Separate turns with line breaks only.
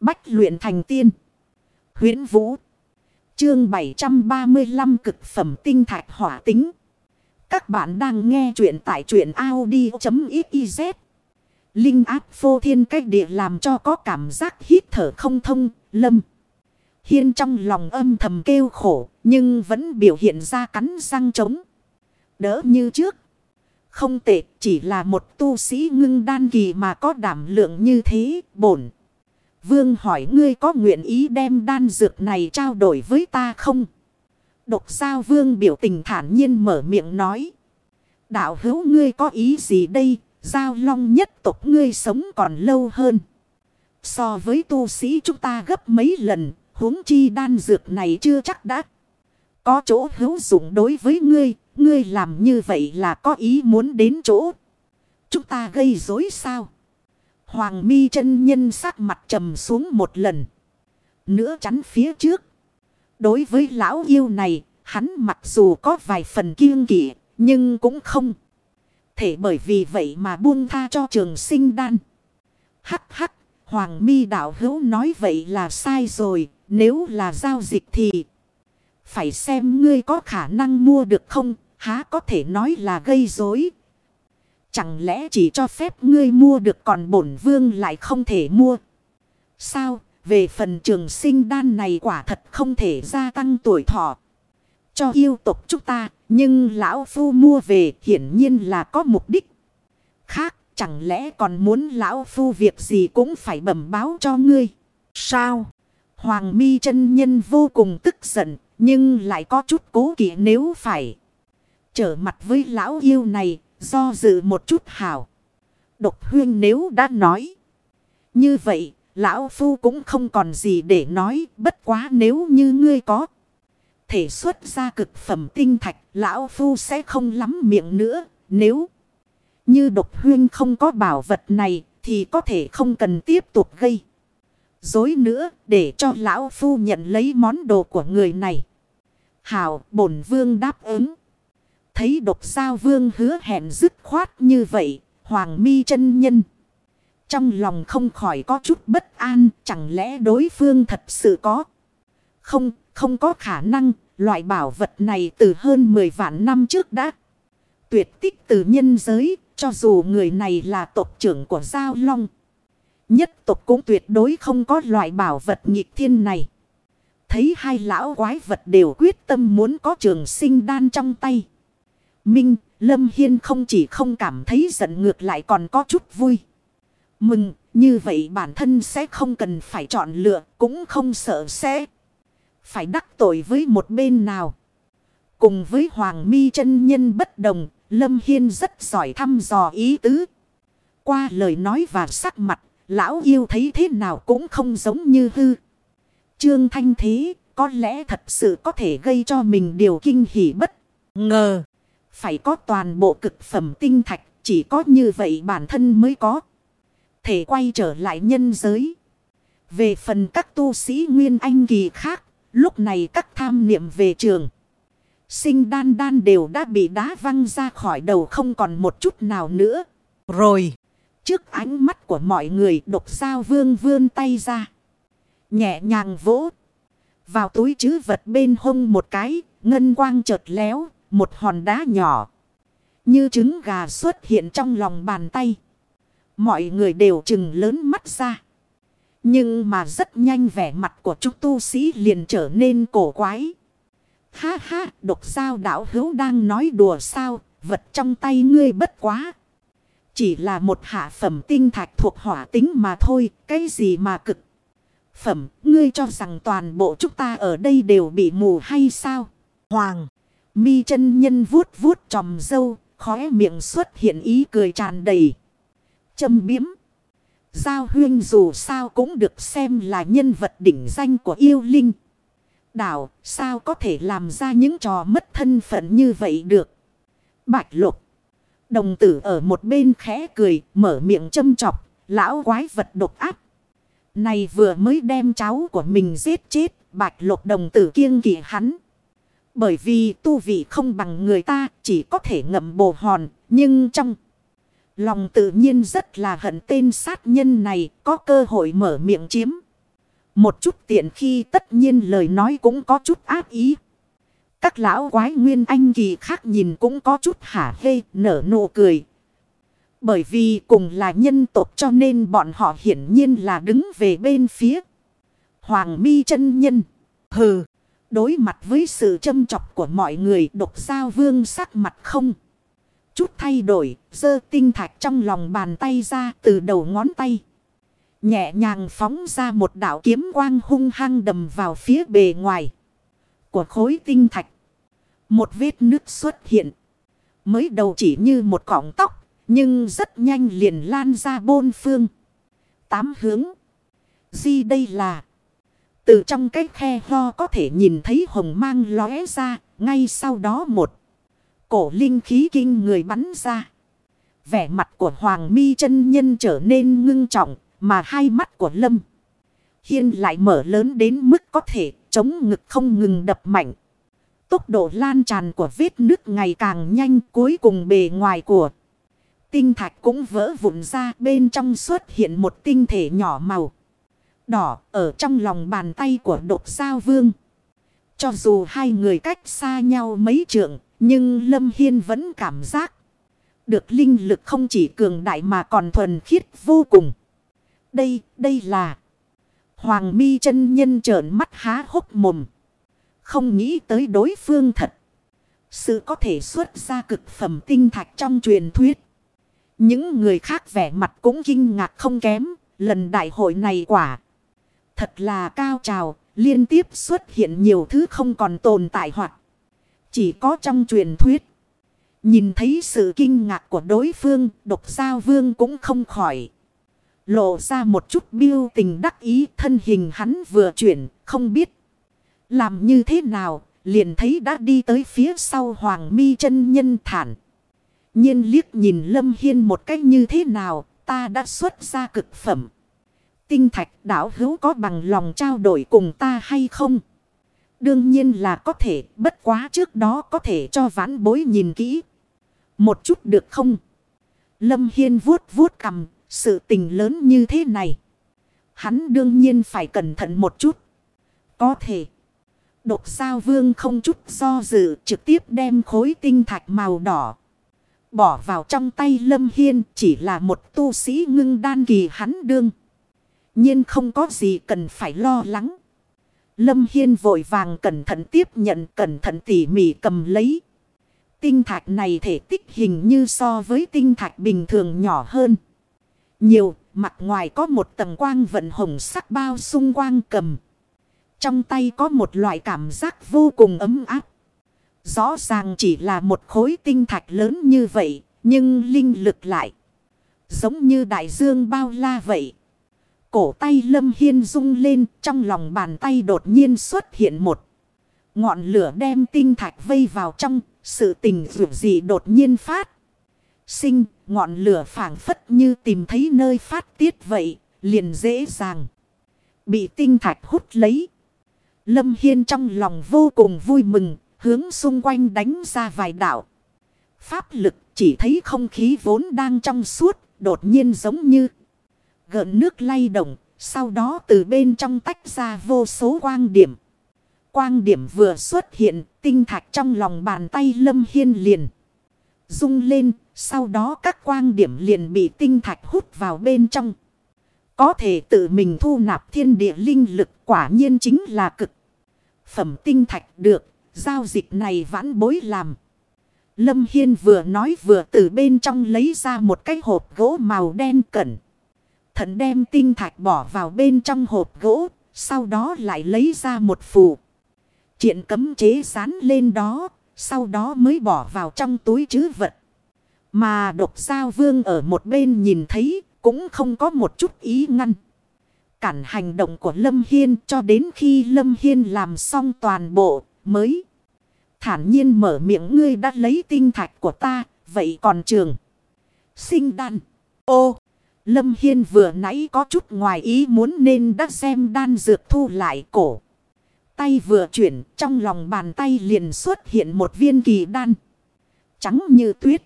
Bách luyện thành tiên. huyễn Vũ. Chương 735 cực phẩm tinh thạch hỏa tính. Các bạn đang nghe truyện tại truyện Audi.xyz. Linh áp phô thiên cách địa làm cho có cảm giác hít thở không thông, lâm. Hiên trong lòng âm thầm kêu khổ, nhưng vẫn biểu hiện ra cắn răng trống. Đỡ như trước. Không tệ, chỉ là một tu sĩ ngưng đan kỳ mà có đảm lượng như thế, bổn. Vương hỏi ngươi có nguyện ý đem đan dược này trao đổi với ta không? Độc sao vương biểu tình thản nhiên mở miệng nói. Đạo hữu ngươi có ý gì đây? Giao long nhất tộc ngươi sống còn lâu hơn. So với tu sĩ chúng ta gấp mấy lần, huống chi đan dược này chưa chắc đã. Có chỗ hữu dụng đối với ngươi, ngươi làm như vậy là có ý muốn đến chỗ. Chúng ta gây rối sao? Hoàng mi chân nhân sắc mặt trầm xuống một lần. Nữa chắn phía trước. Đối với lão yêu này, hắn mặc dù có vài phần kiêng kỵ, nhưng cũng không. Thể bởi vì vậy mà buông tha cho trường sinh đan. Hắc hắc, Hoàng mi đạo hữu nói vậy là sai rồi, nếu là giao dịch thì... Phải xem ngươi có khả năng mua được không, há có thể nói là gây rối Chẳng lẽ chỉ cho phép ngươi mua được còn bổn vương lại không thể mua? Sao, về phần trường sinh đan này quả thật không thể gia tăng tuổi thọ. Cho yêu tục chúng ta, nhưng lão phu mua về hiển nhiên là có mục đích. Khác, chẳng lẽ còn muốn lão phu việc gì cũng phải bẩm báo cho ngươi? Sao? Hoàng mi chân nhân vô cùng tức giận, nhưng lại có chút cố kỵ nếu phải. Trở mặt với lão yêu này, Do dự một chút hảo. Độc huyên nếu đã nói. Như vậy, lão phu cũng không còn gì để nói. Bất quá nếu như ngươi có. Thể xuất ra cực phẩm tinh thạch, lão phu sẽ không lắm miệng nữa. Nếu như độc huyên không có bảo vật này, thì có thể không cần tiếp tục gây. Dối nữa để cho lão phu nhận lấy món đồ của người này. Hảo bổn vương đáp ứng. Thấy độc sao vương hứa hẹn dứt khoát như vậy, hoàng mi chân nhân. Trong lòng không khỏi có chút bất an, chẳng lẽ đối phương thật sự có. Không, không có khả năng, loại bảo vật này từ hơn 10 vạn năm trước đã. Tuyệt tích từ nhân giới, cho dù người này là tộc trưởng của Giao Long. Nhất tộc cũng tuyệt đối không có loại bảo vật nghịch thiên này. Thấy hai lão quái vật đều quyết tâm muốn có trường sinh đan trong tay. Minh, Lâm Hiên không chỉ không cảm thấy giận ngược lại còn có chút vui. Mừng, như vậy bản thân sẽ không cần phải chọn lựa, cũng không sợ sẽ phải đắc tội với một bên nào. Cùng với Hoàng mi chân nhân bất đồng, Lâm Hiên rất giỏi thăm dò ý tứ. Qua lời nói và sắc mặt, lão yêu thấy thế nào cũng không giống như hư. Trương Thanh Thế, có lẽ thật sự có thể gây cho mình điều kinh hỉ bất ngờ. Phải có toàn bộ cực phẩm tinh thạch. Chỉ có như vậy bản thân mới có. Thể quay trở lại nhân giới. Về phần các tu sĩ Nguyên Anh kỳ khác. Lúc này các tham niệm về trường. Sinh đan đan đều đã bị đá văng ra khỏi đầu không còn một chút nào nữa. Rồi. Trước ánh mắt của mọi người độc sao vương vươn tay ra. Nhẹ nhàng vỗ. Vào túi chứ vật bên hông một cái. Ngân quang chợt léo một hòn đá nhỏ. Như trứng gà xuất hiện trong lòng bàn tay. Mọi người đều chừng lớn mắt ra. Nhưng mà rất nhanh vẻ mặt của chúng tu sĩ liền trở nên cổ quái. Ha ha, độc sao đạo hữu đang nói đùa sao, vật trong tay ngươi bất quá. Chỉ là một hạ phẩm tinh thạch thuộc hỏa tính mà thôi, cái gì mà cực. Phẩm, ngươi cho rằng toàn bộ chúng ta ở đây đều bị mù hay sao? Hoàng! Mi chân nhân vuốt vuốt tròm dâu, khóe miệng xuất hiện ý cười tràn đầy. Châm biếm. Giao huyên dù sao cũng được xem là nhân vật đỉnh danh của yêu linh. Đảo sao có thể làm ra những trò mất thân phận như vậy được. Bạch lục. Đồng tử ở một bên khẽ cười mở miệng châm chọc. Lão quái vật độc ác. Này vừa mới đem cháu của mình giết chết. Bạch lục đồng tử kiêng kỳ hắn. Bởi vì tu vị không bằng người ta, chỉ có thể ngậm bồ hòn. Nhưng trong lòng tự nhiên rất là hận tên sát nhân này, có cơ hội mở miệng chiếm Một chút tiện khi tất nhiên lời nói cũng có chút ác ý. Các lão quái nguyên anh kỳ khác nhìn cũng có chút hả hê, nở nụ cười. Bởi vì cùng là nhân tộc cho nên bọn họ hiển nhiên là đứng về bên phía. Hoàng mi chân nhân. Hừ. Đối mặt với sự châm chọc của mọi người độc giao vương sắc mặt không. Chút thay đổi, dơ tinh thạch trong lòng bàn tay ra từ đầu ngón tay. Nhẹ nhàng phóng ra một đạo kiếm quang hung hăng đầm vào phía bề ngoài. Của khối tinh thạch. Một vết nước xuất hiện. Mới đầu chỉ như một cọng tóc. Nhưng rất nhanh liền lan ra bôn phương. Tám hướng. di đây là. Từ trong cái khe ho có thể nhìn thấy hồng mang lóe ra. Ngay sau đó một. Cổ linh khí kinh người bắn ra. Vẻ mặt của Hoàng mi chân nhân trở nên ngưng trọng. Mà hai mắt của Lâm. Hiên lại mở lớn đến mức có thể chống ngực không ngừng đập mạnh. Tốc độ lan tràn của vết nước ngày càng nhanh, cuối cùng bề ngoài của tinh thạch cũng vỡ vụn ra, bên trong xuất hiện một tinh thể nhỏ màu đỏ ở trong lòng bàn tay của độc sao vương. Cho dù hai người cách xa nhau mấy trượng, nhưng Lâm Hiên vẫn cảm giác được linh lực không chỉ cường đại mà còn thuần khiết vô cùng. Đây, đây là Hoàng mi chân nhân trợn mắt há hốc mồm. Không nghĩ tới đối phương thật. Sự có thể xuất ra cực phẩm tinh thạch trong truyền thuyết. Những người khác vẻ mặt cũng kinh ngạc không kém. Lần đại hội này quả. Thật là cao trào. Liên tiếp xuất hiện nhiều thứ không còn tồn tại hoặc. Chỉ có trong truyền thuyết. Nhìn thấy sự kinh ngạc của đối phương. Độc giao vương cũng không khỏi. Lộ ra một chút biêu tình đắc ý. Thân hình hắn vừa chuyển. Không biết. Làm như thế nào. Liền thấy đã đi tới phía sau hoàng mi chân nhân thản nhiên liếc nhìn Lâm Hiên một cách như thế nào, ta đã xuất ra cực phẩm. Tinh thạch đảo hữu có bằng lòng trao đổi cùng ta hay không? Đương nhiên là có thể, bất quá trước đó có thể cho vãn bối nhìn kỹ. Một chút được không? Lâm Hiên vuốt vuốt cầm, sự tình lớn như thế này. Hắn đương nhiên phải cẩn thận một chút. Có thể. Độc sao vương không chút do dự trực tiếp đem khối tinh thạch màu đỏ Bỏ vào trong tay Lâm Hiên chỉ là một tu sĩ ngưng đan kỳ hắn đương nhiên không có gì cần phải lo lắng. Lâm Hiên vội vàng cẩn thận tiếp nhận cẩn thận tỉ mỉ cầm lấy. Tinh thạch này thể tích hình như so với tinh thạch bình thường nhỏ hơn. Nhiều, mặt ngoài có một tầng quang vận hồng sắc bao xung quang cầm. Trong tay có một loại cảm giác vô cùng ấm áp. Rõ ràng chỉ là một khối tinh thạch lớn như vậy, nhưng linh lực lại. Giống như đại dương bao la vậy. Cổ tay lâm hiên rung lên, trong lòng bàn tay đột nhiên xuất hiện một. Ngọn lửa đem tinh thạch vây vào trong, sự tình dù gì đột nhiên phát. Sinh, ngọn lửa phảng phất như tìm thấy nơi phát tiết vậy, liền dễ dàng. Bị tinh thạch hút lấy. Lâm Hiên trong lòng vô cùng vui mừng, hướng xung quanh đánh ra vài đạo. Pháp lực chỉ thấy không khí vốn đang trong suốt, đột nhiên giống như gợn nước lay động, sau đó từ bên trong tách ra vô số quang điểm. Quang điểm vừa xuất hiện, tinh thạch trong lòng bàn tay lâm hiên liền. Rung lên, sau đó các quang điểm liền bị tinh thạch hút vào bên trong. Có thể tự mình thu nạp thiên địa linh lực quả nhiên chính là cực. Phẩm tinh thạch được, Giao dịch này vãn bối làm. Lâm Hiên vừa nói vừa từ bên trong lấy ra một cái hộp gỗ màu đen cẩn. Thận đem tinh thạch bỏ vào bên trong hộp gỗ. Sau đó lại lấy ra một phù. Chuyện cấm chế dán lên đó. Sau đó mới bỏ vào trong túi chứ vật. Mà độc giao vương ở một bên nhìn thấy cũng không có một chút ý ngăn. Cản hành động của Lâm Hiên cho đến khi Lâm Hiên làm xong toàn bộ mới. Thản nhiên mở miệng ngươi đã lấy tinh thạch của ta, vậy còn trường. Sinh đan. Ô, Lâm Hiên vừa nãy có chút ngoài ý muốn nên đã xem đan dược thu lại cổ. Tay vừa chuyển, trong lòng bàn tay liền xuất hiện một viên kỳ đan. Trắng như tuyết.